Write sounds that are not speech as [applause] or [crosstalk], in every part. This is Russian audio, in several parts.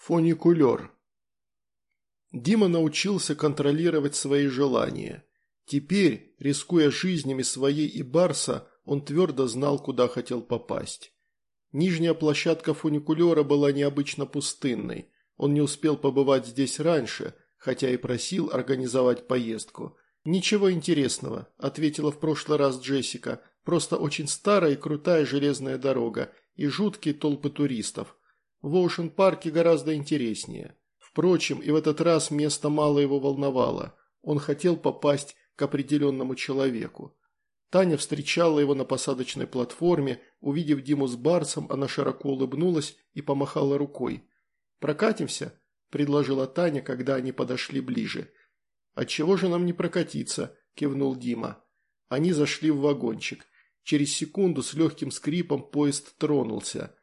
Фуникулер. Дима научился контролировать свои желания. Теперь, рискуя жизнями своей и Барса, он твердо знал, куда хотел попасть. Нижняя площадка фуникулера была необычно пустынной. Он не успел побывать здесь раньше, хотя и просил организовать поездку. «Ничего интересного», – ответила в прошлый раз Джессика. «Просто очень старая и крутая железная дорога и жуткие толпы туристов. В Оушен-парке гораздо интереснее. Впрочем, и в этот раз место мало его волновало. Он хотел попасть к определенному человеку. Таня встречала его на посадочной платформе. Увидев Диму с Барсом, она широко улыбнулась и помахала рукой. «Прокатимся?» – предложила Таня, когда они подошли ближе. «Отчего же нам не прокатиться?» – кивнул Дима. Они зашли в вагончик. Через секунду с легким скрипом поезд тронулся.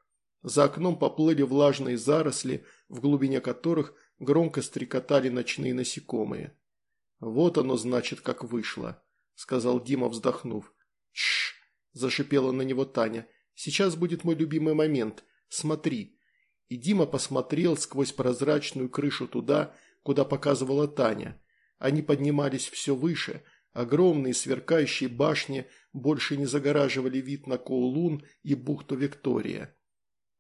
За окном поплыли влажные заросли, в глубине которых громко стрекотали ночные насекомые. «Вот оно, значит, как вышло», – сказал Дима, вздохнув. «Шш!» – зашипела на него Таня. «Сейчас будет мой любимый момент. Смотри». И Дима посмотрел сквозь прозрачную крышу туда, куда показывала Таня. Они поднимались все выше, огромные сверкающие башни больше не загораживали вид на Коулун и бухту Виктория.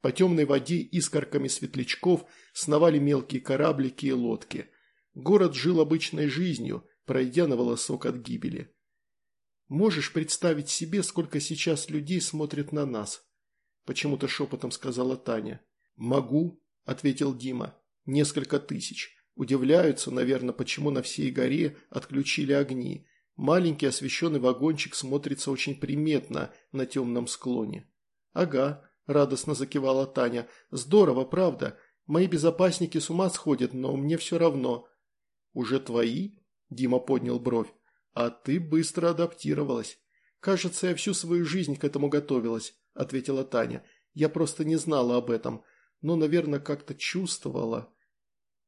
По темной воде искорками светлячков сновали мелкие кораблики и лодки. Город жил обычной жизнью, пройдя на волосок от гибели. «Можешь представить себе, сколько сейчас людей смотрят на нас?» Почему-то шепотом сказала Таня. «Могу», – ответил Дима. «Несколько тысяч. Удивляются, наверное, почему на всей горе отключили огни. Маленький освещенный вагончик смотрится очень приметно на темном склоне». «Ага», – радостно закивала Таня. «Здорово, правда. Мои безопасники с ума сходят, но мне все равно». «Уже твои?» – Дима поднял бровь. «А ты быстро адаптировалась». «Кажется, я всю свою жизнь к этому готовилась», – ответила Таня. «Я просто не знала об этом, но, наверное, как-то чувствовала».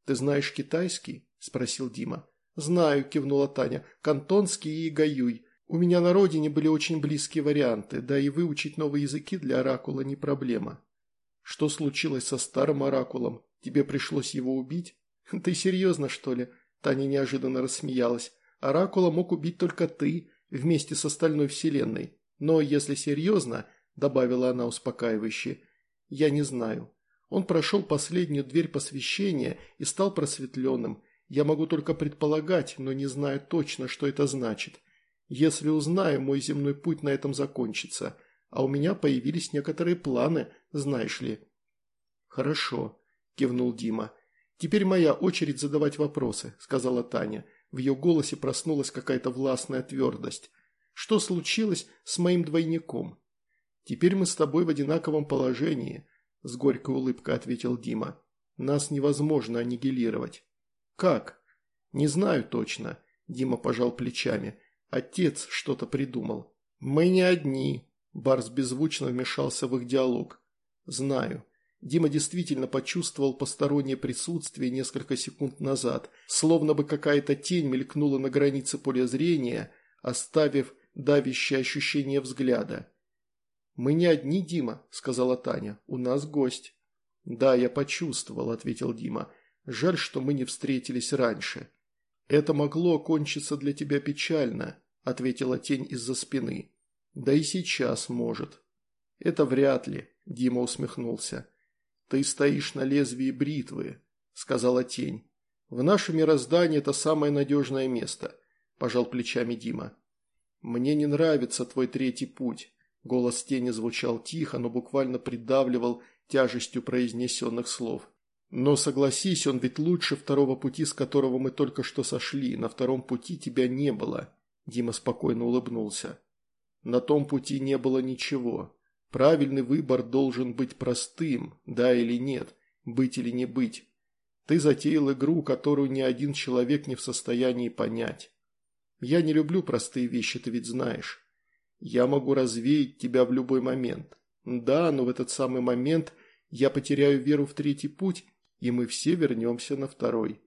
«Ты знаешь китайский?» – спросил Дима. «Знаю», – кивнула Таня. «Кантонский и гаюй. У меня на родине были очень близкие варианты, да и выучить новые языки для оракула не проблема. Что случилось со старым оракулом? Тебе пришлось его убить? [laughs] Ты серьезно, что ли? Таня неожиданно рассмеялась. Оракула мог убить только ты, вместе с остальной вселенной. Но если серьезно, добавила она успокаивающе, я не знаю. Он прошел последнюю дверь посвящения и стал просветленным. Я могу только предполагать, но не знаю точно, что это значит. Если узнаю, мой земной путь на этом закончится, а у меня появились некоторые планы, знаешь ли». «Хорошо», – кивнул Дима. «Теперь моя очередь задавать вопросы», – сказала Таня. В ее голосе проснулась какая-то властная твердость. «Что случилось с моим двойником?» «Теперь мы с тобой в одинаковом положении», – с горькой улыбкой ответил Дима. «Нас невозможно аннигилировать». «Как?» «Не знаю точно», – Дима пожал плечами. Отец что-то придумал. Мы не одни. Барс беззвучно вмешался в их диалог. Знаю. Дима действительно почувствовал постороннее присутствие несколько секунд назад, словно бы какая-то тень мелькнула на границе поля зрения, оставив давящее ощущение взгляда. «Мы не одни, Дима», – сказала Таня. «У нас гость». «Да, я почувствовал», – ответил Дима. «Жаль, что мы не встретились раньше». «Это могло окончиться для тебя печально», – ответила тень из-за спины. «Да и сейчас может». «Это вряд ли», – Дима усмехнулся. «Ты стоишь на лезвии бритвы», – сказала тень. «В нашем мироздании это самое надежное место», – пожал плечами Дима. «Мне не нравится твой третий путь», – голос тени звучал тихо, но буквально придавливал тяжестью произнесенных слов. Но согласись, он ведь лучше второго пути, с которого мы только что сошли. На втором пути тебя не было. Дима спокойно улыбнулся. На том пути не было ничего. Правильный выбор должен быть простым, да или нет, быть или не быть. Ты затеял игру, которую ни один человек не в состоянии понять. Я не люблю простые вещи, ты ведь знаешь. Я могу развеять тебя в любой момент. Да, но в этот самый момент я потеряю веру в третий путь и мы все вернемся на второй.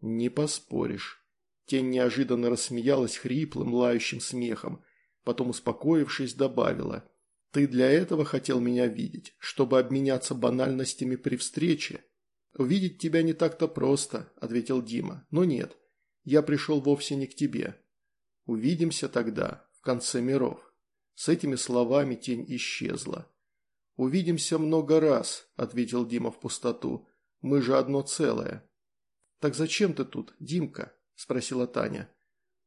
Не поспоришь. Тень неожиданно рассмеялась хриплым, лающим смехом. Потом, успокоившись, добавила. «Ты для этого хотел меня видеть, чтобы обменяться банальностями при встрече?» «Увидеть тебя не так-то просто», – ответил Дима. «Но нет, я пришел вовсе не к тебе. Увидимся тогда, в конце миров». С этими словами тень исчезла. «Увидимся много раз», – ответил Дима в пустоту. «Мы же одно целое». «Так зачем ты тут, Димка?» – спросила Таня.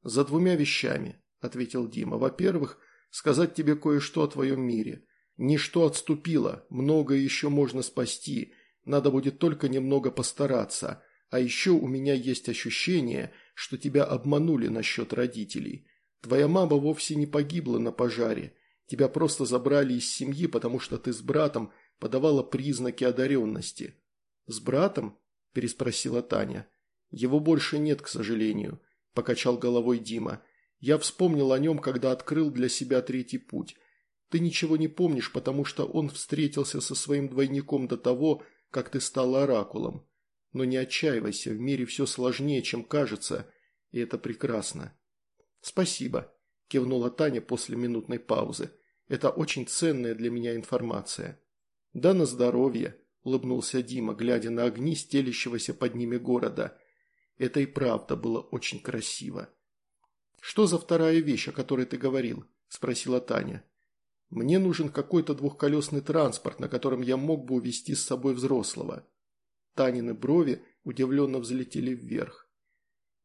«За двумя вещами», – ответил Дима. «Во-первых, сказать тебе кое-что о твоем мире. Ничто отступило, многое еще можно спасти, надо будет только немного постараться. А еще у меня есть ощущение, что тебя обманули насчет родителей. Твоя мама вовсе не погибла на пожаре. Тебя просто забрали из семьи, потому что ты с братом подавала признаки одаренности». «С братом?» – переспросила Таня. «Его больше нет, к сожалению», – покачал головой Дима. «Я вспомнил о нем, когда открыл для себя третий путь. Ты ничего не помнишь, потому что он встретился со своим двойником до того, как ты стала оракулом. Но не отчаивайся, в мире все сложнее, чем кажется, и это прекрасно. Спасибо, кивнула Таня после минутной паузы. Это очень ценная для меня информация. Да на здоровье, улыбнулся Дима, глядя на огни стелящегося под ними города. Это и правда было очень красиво. «Что за вторая вещь, о которой ты говорил?» – спросила Таня. Мне нужен какой-то двухколесный транспорт, на котором я мог бы увезти с собой взрослого. Танины брови удивленно взлетели вверх.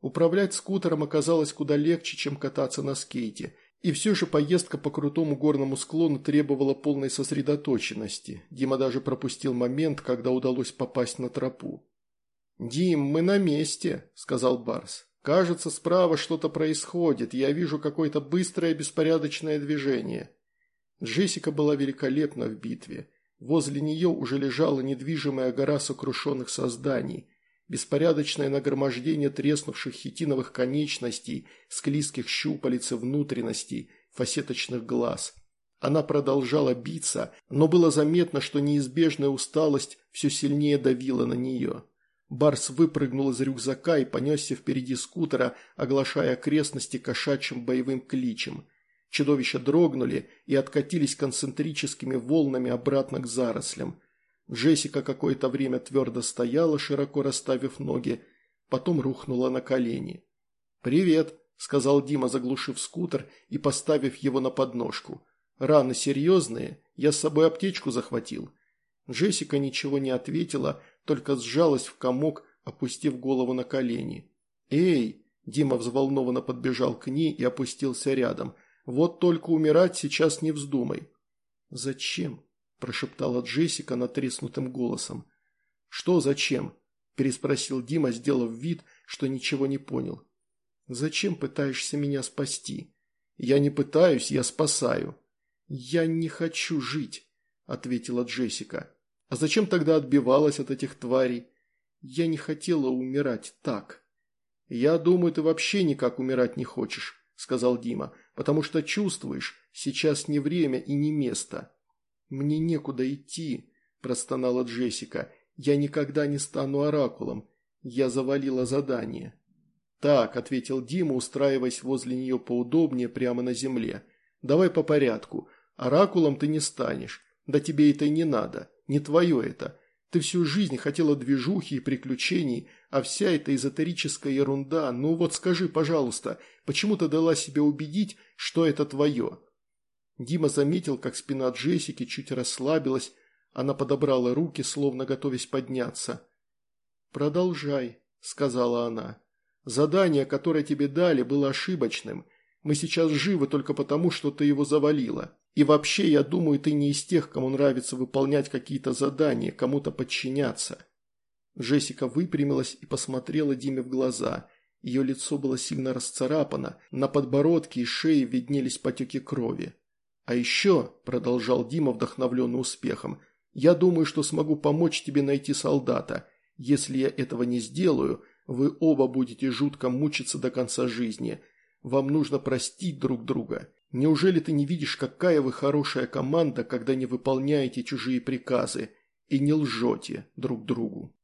Управлять скутером оказалось куда легче, чем кататься на скейте, и все же поездка по крутому горному склону требовала полной сосредоточенности. Дима даже пропустил момент, когда удалось попасть на тропу. «Дим, мы на месте», – сказал Барс. «Кажется, справа что-то происходит. Я вижу какое-то быстрое беспорядочное движение». Джессика была великолепна в битве. Возле нее уже лежала недвижимая гора сокрушенных созданий, беспорядочное нагромождение треснувших хитиновых конечностей, склизких щупалец и внутренностей, фасеточных глаз. Она продолжала биться, но было заметно, что неизбежная усталость все сильнее давила на нее. Барс выпрыгнул из рюкзака и понесся впереди скутера, оглашая окрестности кошачьим боевым кличем – Чудовища дрогнули и откатились концентрическими волнами обратно к зарослям. Джессика какое-то время твердо стояла, широко расставив ноги, потом рухнула на колени. «Привет», – сказал Дима, заглушив скутер и поставив его на подножку. «Раны серьезные? Я с собой аптечку захватил». Джессика ничего не ответила, только сжалась в комок, опустив голову на колени. «Эй!» – Дима взволнованно подбежал к ней и опустился рядом – вот только умирать сейчас не вздумай». «Зачем?» – прошептала Джессика натреснутым голосом. «Что зачем?» – переспросил Дима, сделав вид, что ничего не понял. «Зачем пытаешься меня спасти?» «Я не пытаюсь, я спасаю». «Я не хочу жить», – ответила Джессика. «А зачем тогда отбивалась от этих тварей?» «Я не хотела умирать так». «Я думаю, ты вообще никак умирать не хочешь», – сказал Дима потому что чувствуешь, сейчас не время и не место». «Мне некуда идти», – простонала Джессика. «Я никогда не стану оракулом. Я завалила задание». «Так», – ответил Дима, устраиваясь возле нее поудобнее прямо на земле. «Давай по порядку. Оракулом ты не станешь. Да тебе это и не надо. Не твое это. Ты всю жизнь хотела движухи и приключений, а вся эта эзотерическая ерунда, ну вот скажи, пожалуйста, почему ты дала себя убедить, что это твое?» Дима заметил, как спина Джессики чуть расслабилась, она подобрала руки, словно готовясь подняться. «Продолжай», – сказала она. «Задание, которое тебе дали, было ошибочным. Мы сейчас живы только потому, что ты его завалила. И вообще, я думаю, ты не из тех, кому нравится выполнять какие-то задания, кому-то подчиняться». Джессика выпрямилась и посмотрела Диме в глаза. Ее лицо было сильно расцарапано, на подбородке и шее виднелись потеки крови. «А еще», – продолжал Дима, вдохновленный успехом, – «я думаю, что смогу помочь тебе найти солдата. Если я этого не сделаю, вы оба будете жутко мучиться до конца жизни. Вам нужно простить друг друга. Неужели ты не видишь, какая вы хорошая команда, когда не выполняете чужие приказы и не лжете друг другу?»